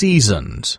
seasons.